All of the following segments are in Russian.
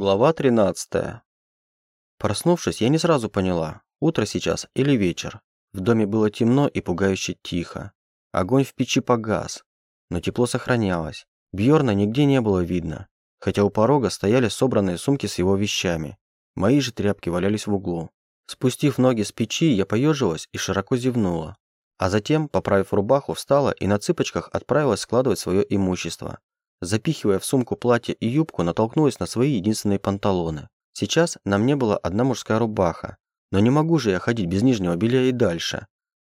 Глава 13. Проснувшись, я не сразу поняла, утро сейчас или вечер. В доме было темно и пугающе тихо. Огонь в печи погас, но тепло сохранялось. Бьорна нигде не было видно, хотя у порога стояли собранные сумки с его вещами. Мои же тряпки валялись в углу. Спустив ноги с печи, я поежилась и широко зевнула. А затем, поправив рубаху, встала и на цыпочках отправилась складывать свое имущество. Запихивая в сумку платье и юбку, натолкнулась на свои единственные панталоны. Сейчас на мне была одна мужская рубаха, но не могу же я ходить без нижнего белья и дальше.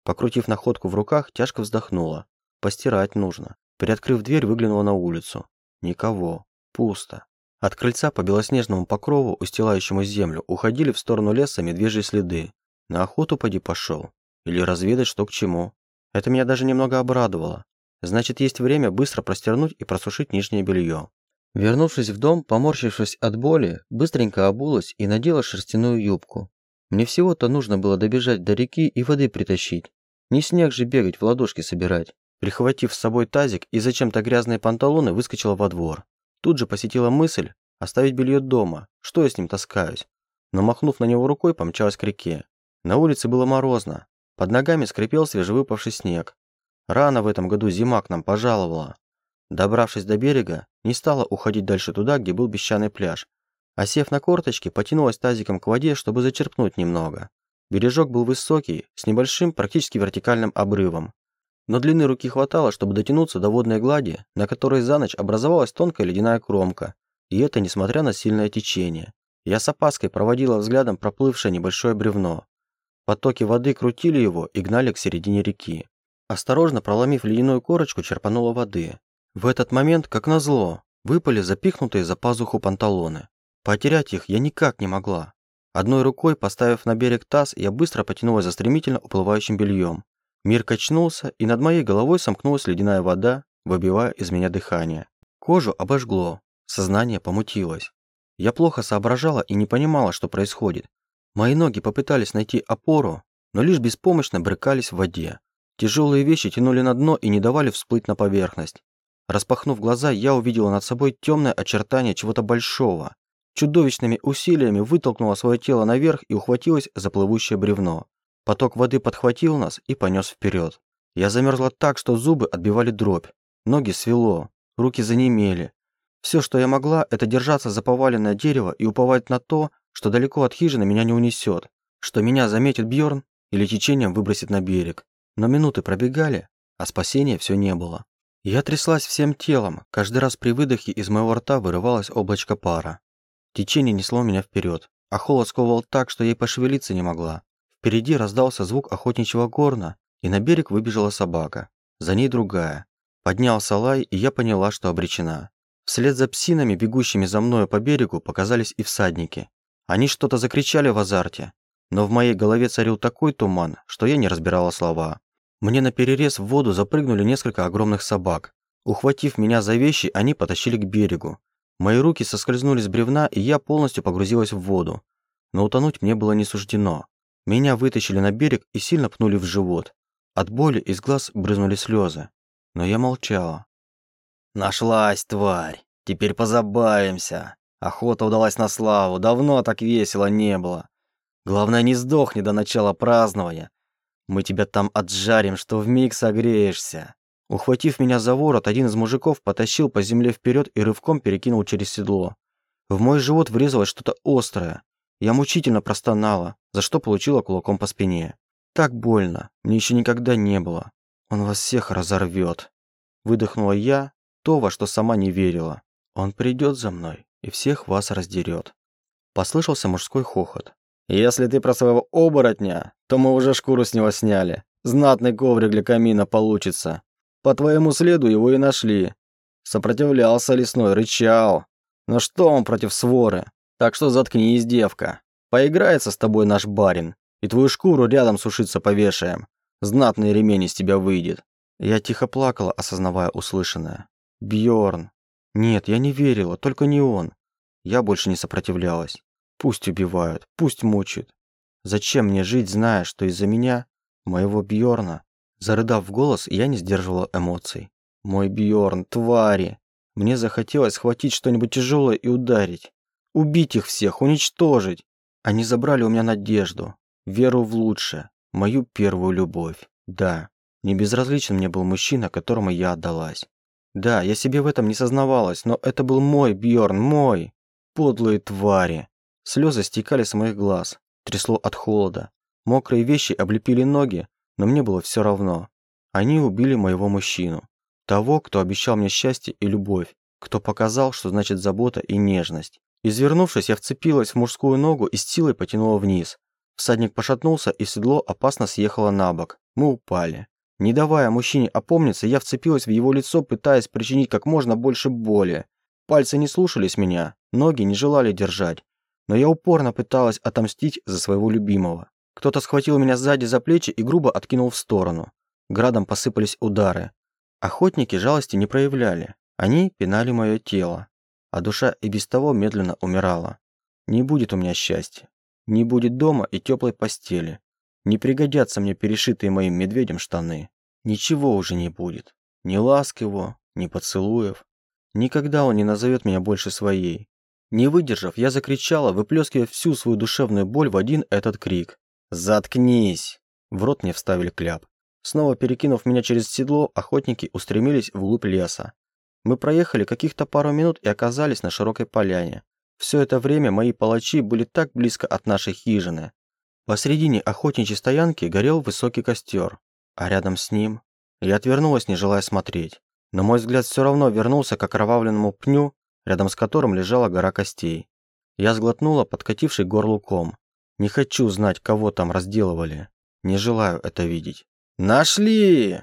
Покрутив находку в руках, тяжко вздохнула. Постирать нужно. Приоткрыв дверь, выглянула на улицу. Никого. Пусто. От крыльца по белоснежному покрову, устилающему землю, уходили в сторону леса медвежьи следы. На охоту поди пошел. Или разведать, что к чему. Это меня даже немного обрадовало. Значит, есть время быстро простернуть и просушить нижнее белье. Вернувшись в дом, поморщившись от боли, быстренько обулась и надела шерстяную юбку. Мне всего-то нужно было добежать до реки и воды притащить. Не снег же бегать в ладошки собирать. Прихватив с собой тазик и зачем-то грязные панталоны, выскочила во двор. Тут же посетила мысль оставить белье дома, что я с ним таскаюсь. Но махнув на него рукой, помчалась к реке. На улице было морозно. Под ногами скрипел свежевыпавший снег. Рано в этом году зима к нам пожаловала. Добравшись до берега, не стала уходить дальше туда, где был песчаный пляж. А сев на корточки, потянулась тазиком к воде, чтобы зачерпнуть немного. Бережок был высокий, с небольшим, практически вертикальным обрывом. Но длины руки хватало, чтобы дотянуться до водной глади, на которой за ночь образовалась тонкая ледяная кромка. И это несмотря на сильное течение. Я с опаской проводила взглядом проплывшее небольшое бревно. Потоки воды крутили его и гнали к середине реки. Осторожно проломив ледяную корочку, черпанула воды. В этот момент, как назло, выпали запихнутые за пазуху панталоны. Потерять их я никак не могла. Одной рукой, поставив на берег таз, я быстро потянулась за стремительно уплывающим бельем. Мир качнулся, и над моей головой сомкнулась ледяная вода, выбивая из меня дыхание. Кожу обожгло, сознание помутилось. Я плохо соображала и не понимала, что происходит. Мои ноги попытались найти опору, но лишь беспомощно брыкались в воде. Тяжелые вещи тянули на дно и не давали всплыть на поверхность. Распахнув глаза, я увидела над собой темное очертание чего-то большого. Чудовищными усилиями вытолкнула свое тело наверх и ухватилась за плывущее бревно. Поток воды подхватил нас и понес вперед. Я замерзла так, что зубы отбивали дробь. Ноги свело, руки занемели. Все, что я могла, это держаться за поваленное дерево и уповать на то, что далеко от хижины меня не унесет, что меня заметит Бьорн или течением выбросит на берег. Но минуты пробегали, а спасения все не было. Я тряслась всем телом, каждый раз при выдохе из моего рта вырывалось облачко пара. Течение несло меня вперед, а холод сковывал так, что я пошевелиться не могла. Впереди раздался звук охотничьего горна, и на берег выбежала собака. За ней другая. Поднялся лай, и я поняла, что обречена. Вслед за псинами, бегущими за мною по берегу, показались и всадники. Они что-то закричали в азарте, но в моей голове царил такой туман, что я не разбирала слова. Мне на перерез в воду запрыгнули несколько огромных собак. Ухватив меня за вещи, они потащили к берегу. Мои руки соскользнули с бревна, и я полностью погрузилась в воду. Но утонуть мне было не суждено. Меня вытащили на берег и сильно пнули в живот. От боли из глаз брызнули слезы. Но я молчала. «Нашлась, тварь! Теперь позабавимся! Охота удалась на славу, давно так весело не было!» Главное, не сдохни до начала празднования. Мы тебя там отжарим, что вмиг согреешься». Ухватив меня за ворот, один из мужиков потащил по земле вперед и рывком перекинул через седло. В мой живот врезалось что-то острое. Я мучительно простонала, за что получила кулаком по спине. Так больно, мне еще никогда не было. Он вас всех разорвет. Выдохнула я, то, во что сама не верила. Он придет за мной и всех вас раздерет. Послышался мужской хохот. Если ты про своего оборотня, то мы уже шкуру с него сняли. Знатный коврик для камина получится. По твоему следу его и нашли. Сопротивлялся лесной, рычал. Но что он против своры? Так что заткнись, девка. Поиграется с тобой наш барин, и твою шкуру рядом сушиться повешаем. Знатный ремень из тебя выйдет. Я тихо плакала, осознавая услышанное. Бьорн. Нет, я не верила, только не он. Я больше не сопротивлялась. Пусть убивают, пусть мучают. Зачем мне жить, зная, что из-за меня, моего Бьорна, зарыдав в голос, я не сдерживала эмоций. Мой Бьорн, твари! Мне захотелось схватить что-нибудь тяжелое и ударить. Убить их всех, уничтожить. Они забрали у меня надежду, веру в лучшее, мою первую любовь. Да, не безразличен мне был мужчина, которому я отдалась. Да, я себе в этом не сознавалась, но это был мой Бьорн, мой. Подлые твари. Слезы стекали с моих глаз, трясло от холода. Мокрые вещи облепили ноги, но мне было все равно. Они убили моего мужчину. Того, кто обещал мне счастье и любовь, кто показал, что значит забота и нежность. Извернувшись, я вцепилась в мужскую ногу и с силой потянула вниз. Всадник пошатнулся, и седло опасно съехало на бок. Мы упали. Не давая мужчине опомниться, я вцепилась в его лицо, пытаясь причинить как можно больше боли. Пальцы не слушались меня, ноги не желали держать. Но я упорно пыталась отомстить за своего любимого. Кто-то схватил меня сзади за плечи и грубо откинул в сторону. Градом посыпались удары. Охотники жалости не проявляли. Они пинали мое тело. А душа и без того медленно умирала. Не будет у меня счастья. Не будет дома и теплой постели. Не пригодятся мне перешитые моим медведем штаны. Ничего уже не будет. Ни ласк его, ни поцелуев. Никогда он не назовет меня больше своей. Не выдержав, я закричала, выплескивая всю свою душевную боль в один этот крик. «Заткнись!» В рот мне вставили кляп. Снова перекинув меня через седло, охотники устремились вглубь леса. Мы проехали каких-то пару минут и оказались на широкой поляне. Все это время мои палачи были так близко от нашей хижины. Посредине охотничьей стоянки горел высокий костер, а рядом с ним я отвернулась, не желая смотреть. Но мой взгляд все равно вернулся к окровавленному пню, рядом с которым лежала гора костей. Я сглотнула подкативший горлу ком. Не хочу знать, кого там разделывали. Не желаю это видеть. «Нашли!»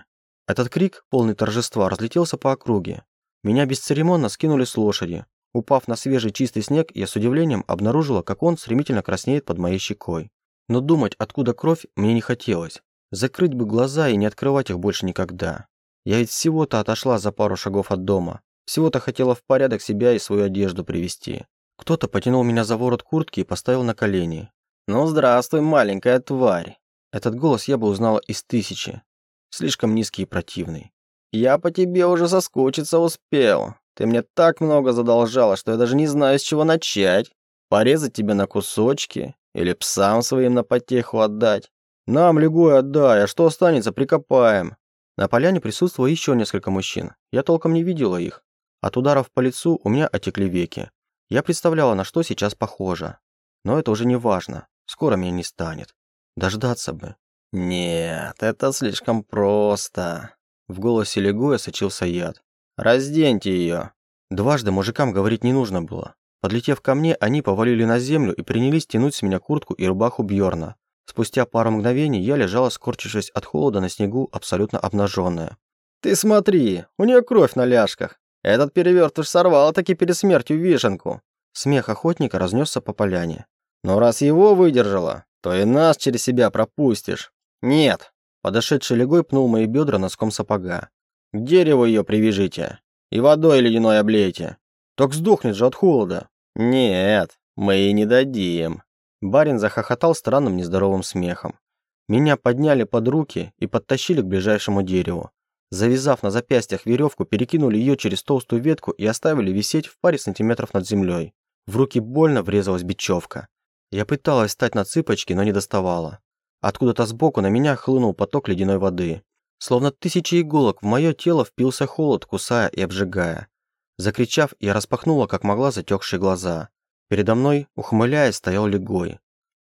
Этот крик, полный торжества, разлетелся по округе. Меня бесцеремонно скинули с лошади. Упав на свежий чистый снег, я с удивлением обнаружила, как он стремительно краснеет под моей щекой. Но думать, откуда кровь, мне не хотелось. Закрыть бы глаза и не открывать их больше никогда. Я ведь всего-то отошла за пару шагов от дома. Всего-то хотела в порядок себя и свою одежду привести. Кто-то потянул меня за ворот куртки и поставил на колени. «Ну, здравствуй, маленькая тварь!» Этот голос я бы узнала из тысячи. Слишком низкий и противный. «Я по тебе уже соскучиться успел. Ты мне так много задолжала, что я даже не знаю, с чего начать. Порезать тебя на кусочки или псам своим на потеху отдать. Нам, лягой, отдай, а что останется, прикопаем». На поляне присутствовало еще несколько мужчин. Я толком не видела их. От ударов по лицу у меня отекли веки. Я представляла, на что сейчас похоже. Но это уже не важно. Скоро меня не станет. Дождаться бы. Нет, это слишком просто. В голосе Легоя сочился яд. «Разденьте ее!» Дважды мужикам говорить не нужно было. Подлетев ко мне, они повалили на землю и принялись тянуть с меня куртку и рубаху Бьорна. Спустя пару мгновений я лежала, скорчившись от холода на снегу, абсолютно обнаженная. «Ты смотри, у нее кровь на ляжках. Этот перевертыш сорвал таки перед смертью вишенку». Смех охотника разнесся по поляне. «Но раз его выдержала, то и нас через себя пропустишь». «Нет, Подошедший легой пнул мои бедра носком сапога. «К дереву ее привяжите и водой ледяной облейте. Так сдохнет же от холода». «Нет, мы и не дадим». Барин захохотал странным нездоровым смехом. Меня подняли под руки и подтащили к ближайшему дереву. Завязав на запястьях веревку, перекинули ее через толстую ветку и оставили висеть в паре сантиметров над землей. В руки больно врезалась бечевка. Я пыталась встать на цыпочки, но не доставала. Откуда-то сбоку на меня хлынул поток ледяной воды. Словно тысячи иголок в мое тело впился холод, кусая и обжигая. Закричав, я распахнула как могла затекшие глаза. Передо мной, ухмыляясь, стоял Легой.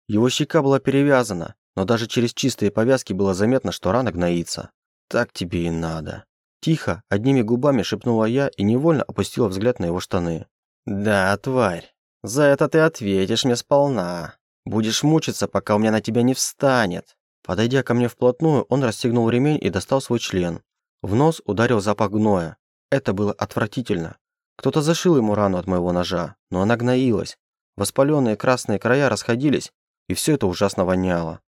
Его щека была перевязана, но даже через чистые повязки было заметно, что рана гноится. «Так тебе и надо». Тихо, одними губами шепнула я и невольно опустила взгляд на его штаны. «Да, тварь, за это ты ответишь мне сполна». Будешь мучиться, пока у меня на тебя не встанет». Подойдя ко мне вплотную, он расстегнул ремень и достал свой член. В нос ударил запах гноя. Это было отвратительно. Кто-то зашил ему рану от моего ножа, но она гноилась. Воспаленные красные края расходились, и все это ужасно воняло.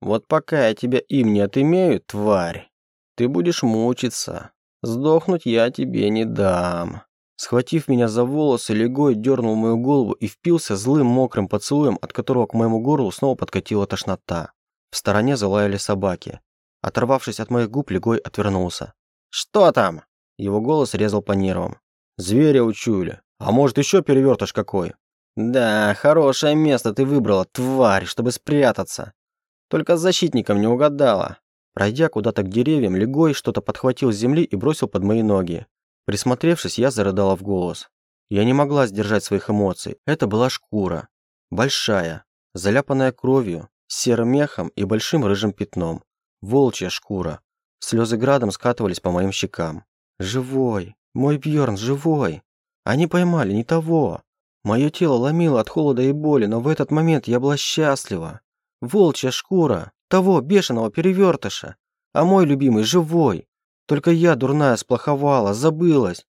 «Вот пока я тебя им не отымею, тварь, ты будешь мучиться. Сдохнуть я тебе не дам». Схватив меня за волосы, Легой дернул мою голову и впился злым мокрым поцелуем, от которого к моему горлу снова подкатила тошнота. В стороне залаяли собаки. Оторвавшись от моих губ, Легой отвернулся. «Что там?» Его голос резал по нервам. «Зверя учуяли. А может, еще перевертыш какой?» Да, хорошее место ты выбрала, тварь, чтобы спрятаться. Только с защитником не угадала. Пройдя куда-то к деревьям, Легой что-то подхватил с земли и бросил под мои ноги. Присмотревшись, я зарыдала в голос. Я не могла сдержать своих эмоций. Это была шкура. Большая, заляпанная кровью, серым мехом и большим рыжим пятном. Волчья шкура. Слезы градом скатывались по моим щекам. Живой! Мой Бьорн живой! Они поймали не того. Мое тело ломило от холода и боли, но в этот момент я была счастлива. Волчья шкура, того бешеного перевертыша. А мой любимый живой. Только я, дурная, сплоховала, забылась.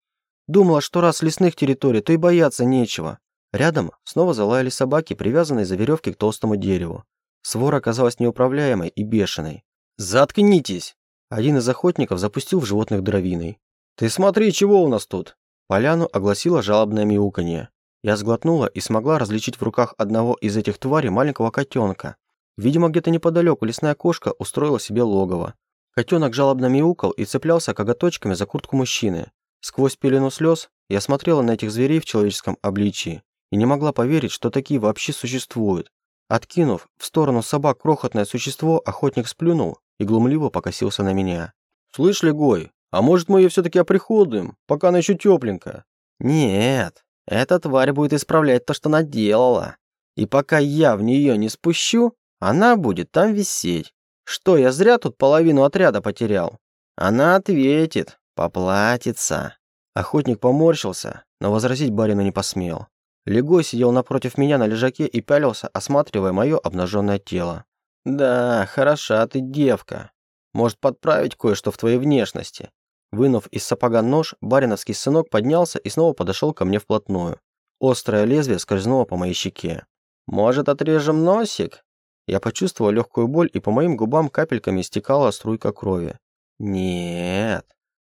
Думала, что раз лесных территорий, то и бояться нечего. Рядом снова залаяли собаки, привязанные за веревки к толстому дереву. Свора оказалась неуправляемой и бешеной. «Заткнитесь!» Один из охотников запустил в животных дровиной. «Ты смотри, чего у нас тут!» Поляну огласило жалобное мяуканье. Я сглотнула и смогла различить в руках одного из этих тварей маленького котенка. Видимо, где-то неподалеку лесная кошка устроила себе логово. Котенок жалобно мяукал и цеплялся коготочками за куртку мужчины. Сквозь пелену слез я смотрела на этих зверей в человеческом обличии и не могла поверить, что такие вообще существуют. Откинув в сторону собак крохотное существо, охотник сплюнул и глумливо покосился на меня. «Слышь, Легой, а может мы ее все-таки оприходуем, пока она еще тепленькая?» «Нет, эта тварь будет исправлять то, что она делала. И пока я в нее не спущу, она будет там висеть. Что, я зря тут половину отряда потерял? Она ответит, поплатится». Охотник поморщился, но возразить барину не посмел. Легой сидел напротив меня на лежаке и пялился, осматривая мое обнаженное тело. «Да, хороша ты девка. Может подправить кое-что в твоей внешности. Вынув из сапога нож, бариновский сынок поднялся и снова подошел ко мне вплотную. Острое лезвие скользнуло по моей щеке. «Может, отрежем носик?» Я почувствовал легкую боль, и по моим губам капельками стекала струйка крови. «Нет».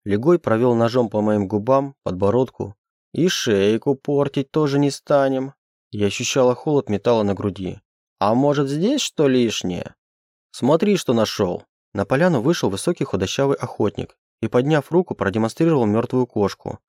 Легой провел ножом по моим губам, подбородку. «И шейку портить тоже не станем». Я ощущала холод металла на груди. «А может, здесь что лишнее?» «Смотри, что нашел». На поляну вышел высокий худощавый охотник и, подняв руку, продемонстрировал мертвую кошку.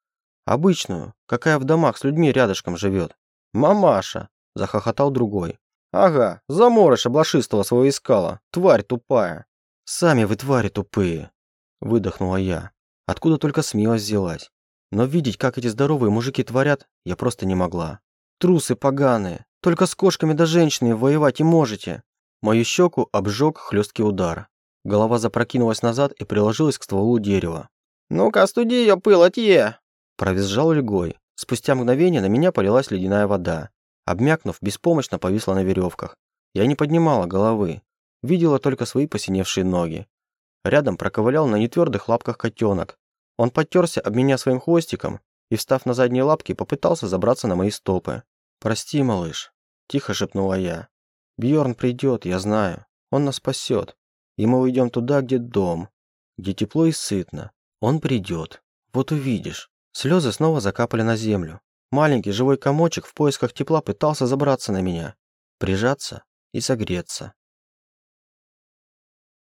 Обычную, какая в домах с людьми рядышком живет. «Мамаша!» – захохотал другой. «Ага, заморыша блошистого своего искала, тварь тупая!» «Сами вы твари тупые!» – выдохнула я. Откуда только смелость взялась. Но видеть, как эти здоровые мужики творят, я просто не могла. Трусы поганые, только с кошками да женщинами воевать и можете. Мою щеку обжег хлесткий удар. Голова запрокинулась назад и приложилась к стволу дерева. «Ну-ка, остуди ее пыл, отъе!» Провизжал легой. Спустя мгновение на меня полилась ледяная вода. Обмякнув, беспомощно повисла на веревках. Я не поднимала головы. Видела только свои посиневшие ноги. Рядом проковылял на нетвердых лапках котенок. Он подтерся об меня своим хвостиком и, встав на задние лапки, попытался забраться на мои стопы. «Прости, малыш», – тихо шепнула я. Бьорн придет, я знаю. Он нас спасет и мы уйдем туда, где дом, где тепло и сытно. Он придет. Вот увидишь. Слезы снова закапали на землю. Маленький живой комочек в поисках тепла пытался забраться на меня, прижаться и согреться.